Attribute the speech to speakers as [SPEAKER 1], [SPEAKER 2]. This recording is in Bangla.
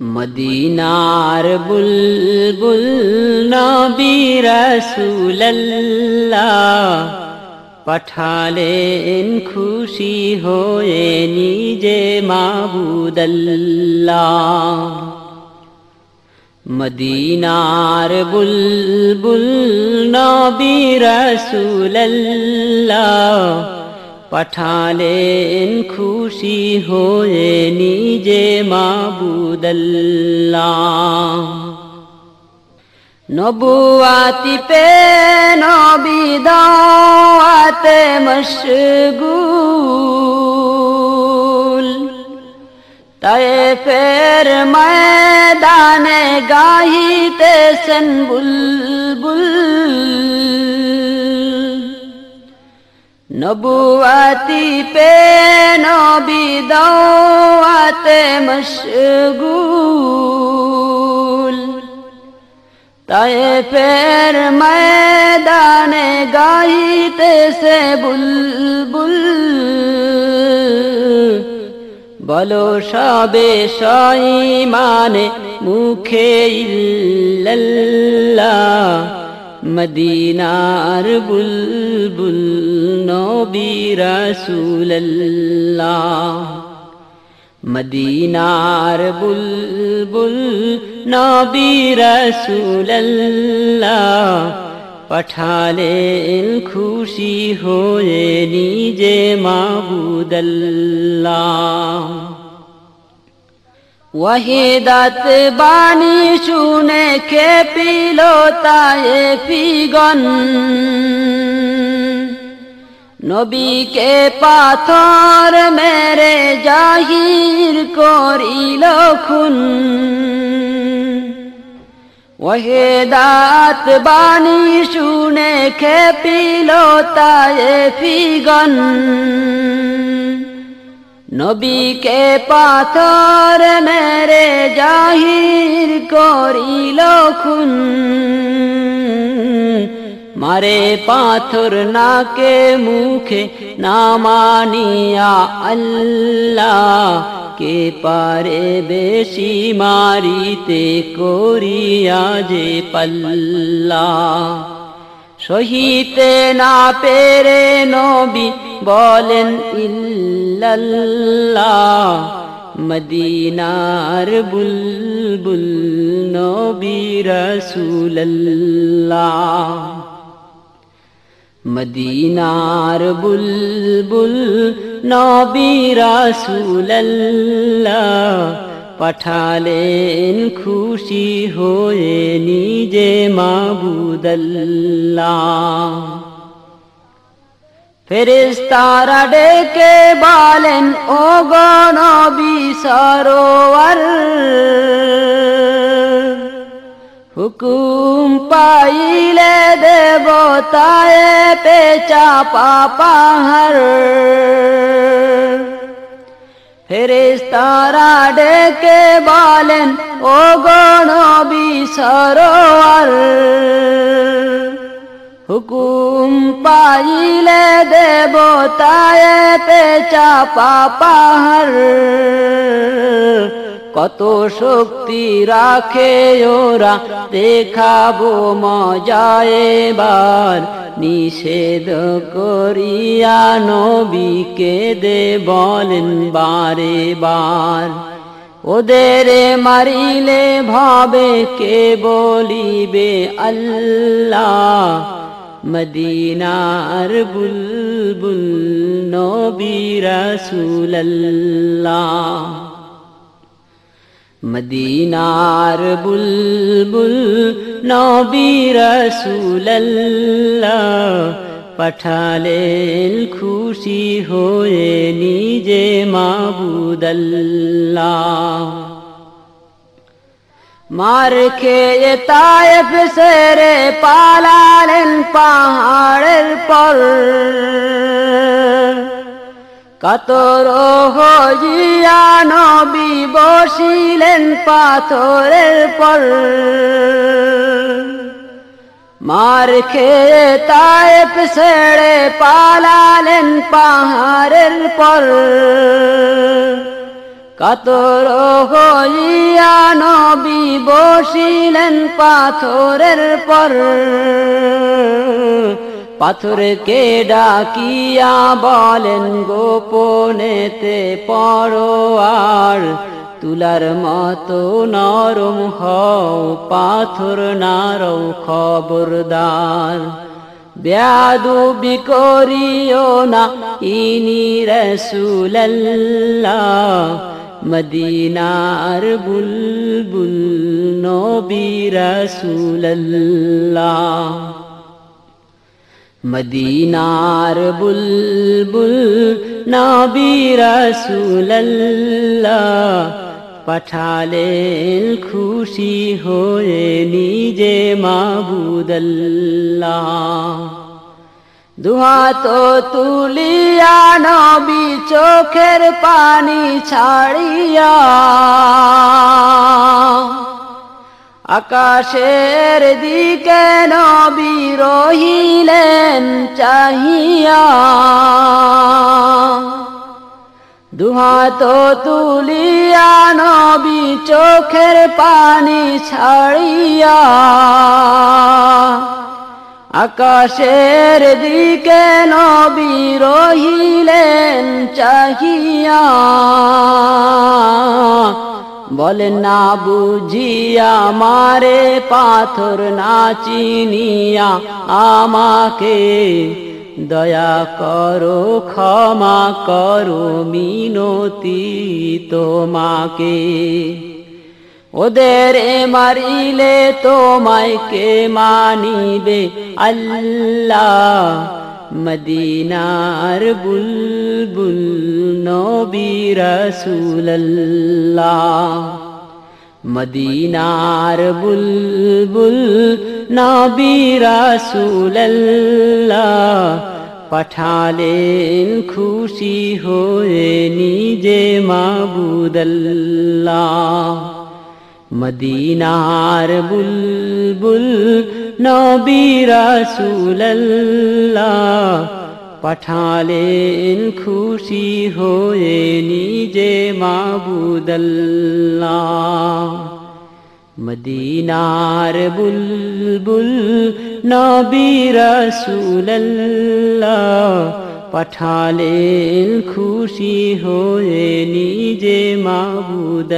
[SPEAKER 1] مدینار بل بل نبی رسول اللہ پٹھالین خوشی ہوئے نیجے معبود اللہ مدینار بل بل نبی رسول اللہ পাঠালেন খুশি হয়ে নিজে মাবুদল্লাহ। নবুয়াতি পে নবিদাতে মশগুল। তাই ফের ময়দানে গাহিতেছেন বুলবুল। নবুয়াতি পে নবিদাতে মশগুল। তাই ফের ময়দানে গাইতেছে বুলবুল। বলো সবে মানে মুখে ইল্লাল্লাহ। مدینہ بل بل نوبی رسول اللہ مدینہ بل بل نوبی رسول اللہ پٹھا ان خوشی ہوئے نیجے معبود اللہ ওয়াহিদাত বাণী শুনে খেপিল তায়ে ফিগন? নবীকে পাথর মেরে জাহির করিল খুন। ওহেদাত বাণী শুনে খেপিল তায়ে ফিগন? নবীকে পাথর মেরে জাহির করিল খুন। মারে পাথর নাকে মুখে না মানিয়া আল্লাহ, কে পারে বেশি মারিতে করিয়া যে পাল্লা। সহিতে না পেরে নবী বলেন ইল্লাল্লাহ মদিনার বুলবুল নবী রসুল্লাহ মদিনার বুলবুল নবী রাসূলুল্লাহ পাঠালেন খুশি হয়ে নিজে মাবুদল্লাহ ফেরেস্তারা ডেকে বলেন ও গণবি সরোয়ার হুকুম পাইলে দেবতায় পেচা পাপাহার ফেরেস্তারা ডেকে বলেন ও গণবি সরোয়ার হুকুম পাইলে দেবতায় চাপা পাপাহার কত শক্তি রাখে ওরা, দেখাবো মজায়েবার নিষেধ করিয়া নবীকে দে বলেন বারে বার। ওদের মারিলে ভাবে কে বলিবে আল্লাহ। مدینار بلبل نوبی رسول اللہ۔ مدینار بلبل نوبی رسول اللہ۔ پٹھالین خوشی ہوئے، نیجے معبود اللہ۔ মাবুদল্লাহ মার খেয়ে তায়েফ সেরে পালালেন পাহাড়ের পর কাতর হজিয়া নবী বসিলেন পাথরের পর মার খেয়ে তায়েফ ছেড়ে পালালেন পাহাড়ের পর কাতর হইয়া বসিলেন পাথরের পর। পাথরকে ডাকিয়া বলেন, গোপনেতে পরোয়ার তুলার মতো নরম হও, পাথর নারও খবরদার। ব্যাদুবি করিও না, ইনি রসুল্লাহ مدینہ بل بل نو رسول اللہ۔ مدینار بل بل نبی رسول اللہ۔ پٹھالیں خوشی ہوئے، نیجے معبود اللہ۔ দুহাত তুলিয়া নবী চোখের পানি ছাড়িয়া আকাশের দিকে নবী রহিলেন চাহিয়া। দুহাত তুলিয়া নবী চোখের পানি ছাড়িয়া আকাশের দিকে নবী রহিলেন চাহিয়া। বলেন, না বুঝিয়া মারে পাথর, না চিনিয়া আমাকে। দয়া করো, ক্ষমা করো, মিনতি তোমাকে। ওদের মারিলে তোমায় কে মানিবে? আল্লাহ মদিনার বুলবুল নবী রসুল্লাহ মদিনার বুলবুল নবী রসুল্লাহ পাঠালেন খুশি হয়ে নিজে মাবুদল্লাহ। مدینار بل بل نبی رسول اللہ پٹھالین خوشی ہوئے نیجے معبود اللہ مدینار بل بل نبی رسول اللہ পাঠালেন খুশি হয়ে নিজে মাবুদল্লাহ